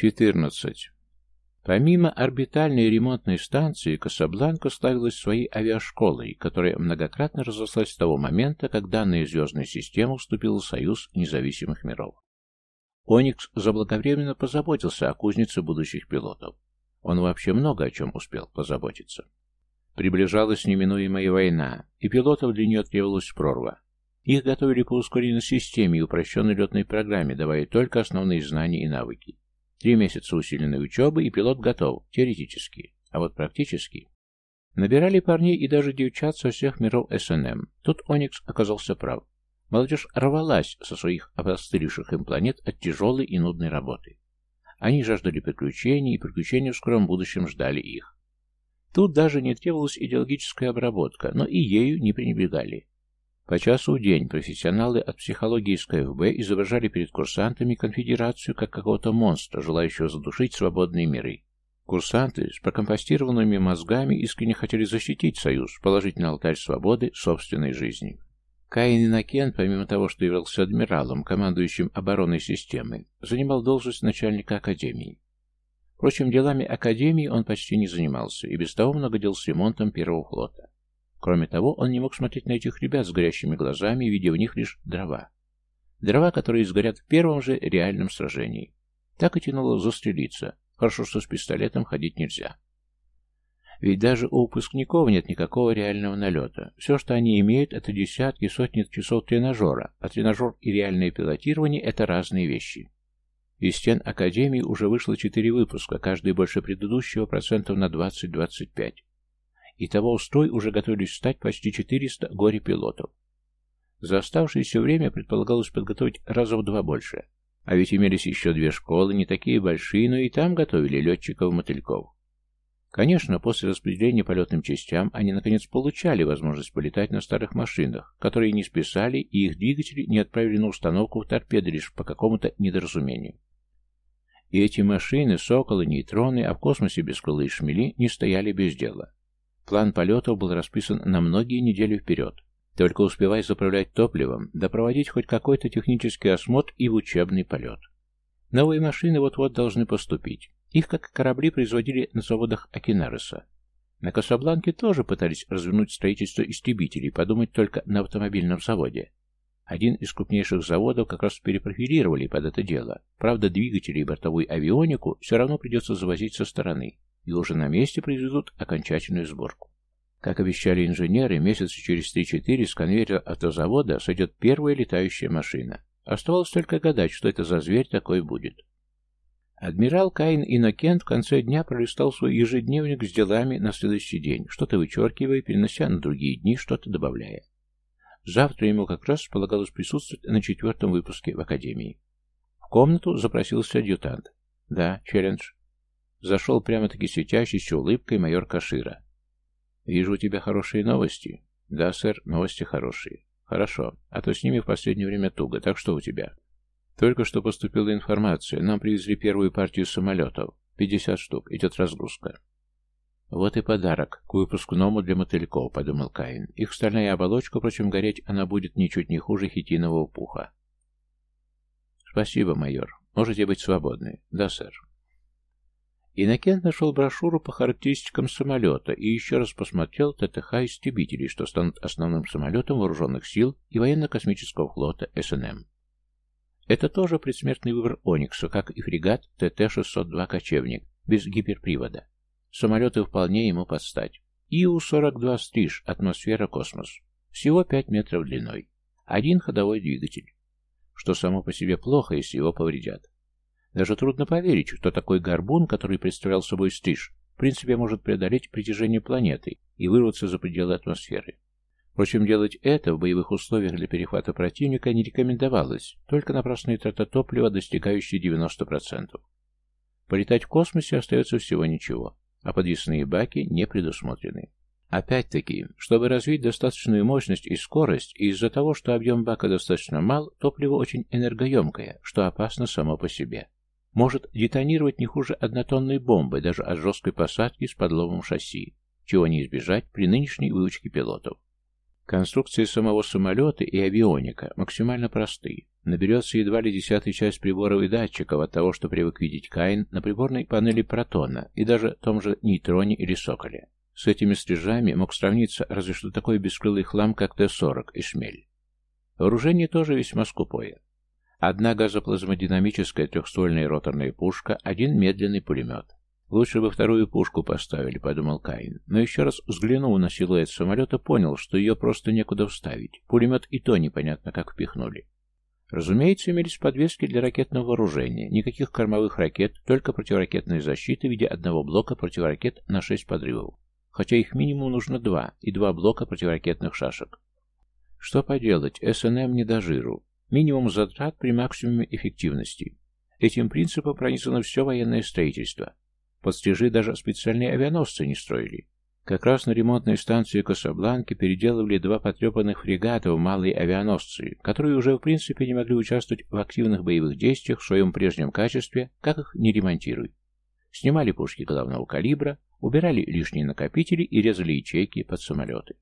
14. Помимо орбитальной ремонтной станции, Касабланка славилась своей авиашколой, которая многократно разрослась с того момента, как данная звездная система вступила в Союз независимых миров. Оникс заблаговременно позаботился о кузнице будущих пилотов. Он вообще много о чем успел позаботиться. Приближалась неминуемая война, и пилотов для нее требовалась прорва. Их готовили по ускоренной системе и упрощенной летной программе, давая только основные знания и навыки. Три месяца усиленной учебы, и пилот готов, теоретически. А вот практически... Набирали парней и даже девчат со всех миров СНМ. Тут Оникс оказался прав. Молодежь рвалась со своих опостылевших им планет от тяжелой и нудной работы. Они жаждали приключений, и приключения в скором будущем ждали их. Тут даже не требовалась идеологическая обработка, но и ею не пренебрегали. По часу в день профессионалы от психологии из КФБ изображали перед курсантами конфедерацию как какого-то монстра, желающего задушить свободные миры. Курсанты с прокомпостированными мозгами искренне хотели защитить Союз, положить на алтарь свободы собственной жизни. Каин Иннокен, помимо того, что являлся адмиралом, командующим оборонной системой, занимал должность начальника Академии. Впрочем, делами Академии он почти не занимался, и без того много дел с ремонтом Первого флота. Кроме того, он не мог смотреть на этих ребят с горящими глазами, видя в них лишь дрова. Дрова, которые сгорят в первом же реальном сражении. Так и тянуло застрелиться. Хорошо, что с пистолетом ходить нельзя. Ведь даже у выпускников нет никакого реального налета. Все, что они имеют, это десятки, сотни часов тренажера, а тренажер и реальное пилотирование – это разные вещи. Из стен Академии уже вышло четыре выпуска, каждый больше предыдущего процентов на 20-25. Итого в строй уже готовились встать почти 400 горе-пилотов. За оставшееся время предполагалось подготовить раза в два больше. А ведь имелись еще две школы, не такие большие, но и там готовили летчиков-мотыльков. Конечно, после распределения полетным частям они наконец получали возможность полетать на старых машинах, которые не списали и их двигатели не отправили на установку торпеды лишь по какому-то недоразумению. И эти машины, соколы, нейтроны, а в космосе бескрылые шмели не стояли без дела. План полетов был расписан на многие недели вперед. Только успевай заправлять топливом, да проводить хоть какой-то технический осмотр и в учебный полет. Новые машины вот-вот должны поступить. Их, как корабли, производили на заводах Акинареса. На Касабланке тоже пытались развернуть строительство истребителей, подумать только на автомобильном заводе. Один из крупнейших заводов как раз перепрофилировали под это дело. Правда, двигатели и бортовую авионику все равно придется завозить со стороны и уже на месте произведут окончательную сборку. Как обещали инженеры, месяца через 3-4 с конвейера автозавода сойдет первая летающая машина. Оставалось только гадать, что это за зверь такой будет. Адмирал Каин Иннокент в конце дня пролистал свой ежедневник с делами на следующий день, что-то вычеркивая, перенося на другие дни, что-то добавляя. Завтра ему как раз полагалось присутствовать на четвертом выпуске в Академии. В комнату запросился адъютант. «Да, челлендж. Зашел прямо-таки светящейся улыбкой майор Кашира. «Вижу у тебя хорошие новости». «Да, сэр, новости хорошие». «Хорошо, а то с ними в последнее время туго. Так что у тебя?» «Только что поступила информация. Нам привезли первую партию самолетов. 50 штук. Идет разгрузка». «Вот и подарок к выпускному для мотыльков», — подумал Каин. «Их стальная оболочка, впрочем, гореть она будет ничуть не хуже хитинового пуха». «Спасибо, майор. Можете быть свободны». «Да, сэр». Иннокент нашел брошюру по характеристикам самолета и еще раз посмотрел ТТХ-истребителей, что станут основным самолетом вооруженных сил и военно-космического флота СНМ. Это тоже предсмертный выбор Оникса, как и фрегат ТТ-602 «Кочевник» без гиперпривода. Самолеты вполне ему подстать. ИУ-42 «Стриж», атмосфера-космос. Всего 5 метров длиной. Один ходовой двигатель. Что само по себе плохо, если его повредят. Даже трудно поверить, что такой горбун, который представлял собой стриж, в принципе может преодолеть притяжение планеты и вырваться за пределы атмосферы. Впрочем, делать это в боевых условиях для перехвата противника не рекомендовалось, только напрасные трата топлива, достигающие 90%. Полетать в космосе остается всего ничего, а подвесные баки не предусмотрены. Опять-таки, чтобы развить достаточную мощность и скорость, и из-за того, что объем бака достаточно мал, топливо очень энергоемкое, что опасно само по себе может детонировать не хуже однотонной бомбы даже от жесткой посадки с подломом шасси, чего не избежать при нынешней выучке пилотов. Конструкции самого самолета и авионика максимально просты. наберется едва ли десятая часть приборов и датчиков от того, что привык видеть Каин на приборной панели Протона и даже том же нейтроне или Соколе. С этими стрижами мог сравниться разве что такой бескрылый хлам, как Т-40 и Шмель. Вооружение тоже весьма скупое. Одна газоплазмодинамическая трехствольная роторная пушка, один медленный пулемет. «Лучше бы вторую пушку поставили», — подумал Каин. Но еще раз взглянув на силуэт самолета, понял, что ее просто некуда вставить. Пулемет и то непонятно, как впихнули. Разумеется, имелись подвески для ракетного вооружения. Никаких кормовых ракет, только противоракетная защита в виде одного блока противоракет на шесть подрывов. Хотя их минимум нужно два, и два блока противоракетных шашек. Что поделать, СНМ не до жиру. Минимум затрат при максимуме эффективности. Этим принципом пронизано все военное строительство. Под стежи даже специальные авианосцы не строили. Как раз на ремонтной станции Касабланки переделывали два потрепанных фрегата в малые авианосцы, которые уже в принципе не могли участвовать в активных боевых действиях в своем прежнем качестве, как их не ремонтируй. Снимали пушки главного калибра, убирали лишние накопители и резали ячейки под самолеты.